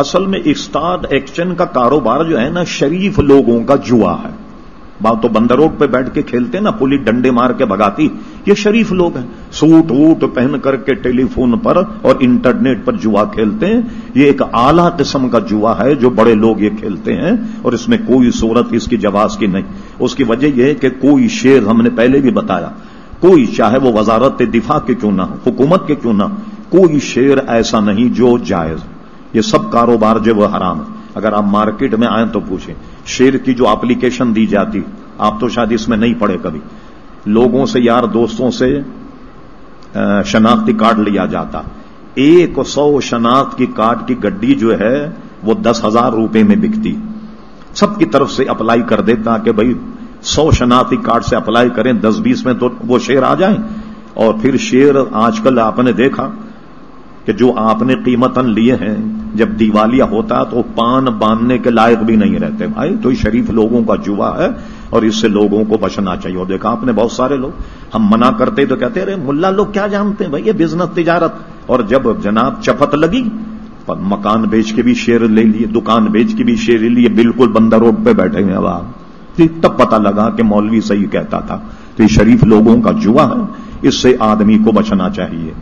اصل میں stock exchange کا کاروبار جو ہے نا، شریف لوگوں کا جوا ہے۔ بات تو بندر روڈ پہ بیٹھ کے کھیلتے ہیں نا پولیس ڈنڈے مار کے بگاتی یہ شریف لوگ ہیں۔ سوٹ ووٹ پہن کر کے ٹیلی فون پر اور انٹرنیٹ پر جوا کھیلتے ہیں۔ یہ ایک اعلی قسم کا جوا ہے جو بڑے لوگ یہ کھیلتے ہیں اور اس میں کوئی صورت اس کی جواز کی نہیں۔ اس کی وجہ یہ ہے کہ کوئی شیر ہم نے پہلے بھی بتایا، کوئی چاہے وہ وزارت دفاع کے کیوں نہ ہو، حکومت کے کیوں نہ کوئی شیر ایسا نہیں جو جائز یہ سب کاروبار جو وہ حرام ہے۔ اگر آپ مارکیٹ میں آئیں تو پوچھیں۔ شیر کی جو اپلیکیشن دی جاتی، آپ تو شاید اس میں نہیں پڑے کبھی۔ لوگوں سے یار دوستوں سے شناختی کارڈ لیا جاتا۔ ایک سو شناخت کی کارڈ کی گڈی جو ہے، وہ دس ہزار روپے میں بکتی۔ سب کی طرف سے اپلائی کر دیتا کہ بھائی سو شناختی کارڈ سے اپلائی کریں، دس بیس میں تو وہ شیر آ جائیں۔ اور پھر شیر آج کل آپ نے دیکھا کہ جو آپ نے قیمتن لیے ہیں جب دیوالیہ ہوتا تو پان باندھنے کے لائق بھی نہیں رہتے۔ بھائی، تو شریف لوگوں کا جوا ہے اور اس سے لوگوں کو بچنا چاہیے۔ اور دیکھا آپ نے بہت سارے لوگ، ہم منع کرتے تو کہتے رہے ملا، لوگ کیا جانتے ہیں بھائی؟ یہ بزنس تجارت۔ اور جب جناب چپت لگی مکان بیچ کے بھی شیر لے لیے، دکان بیچ کے بھی شیر لے لیے، بالکل بندر روڈ پہ بیٹھے ہوئے اب آپ تب پتا لگا کہ مولوی صحیح کہتا تھا۔ تو یہ شریف لوگوں کا جوا ہے، اس سے آدمی کو بچنا چاہیے۔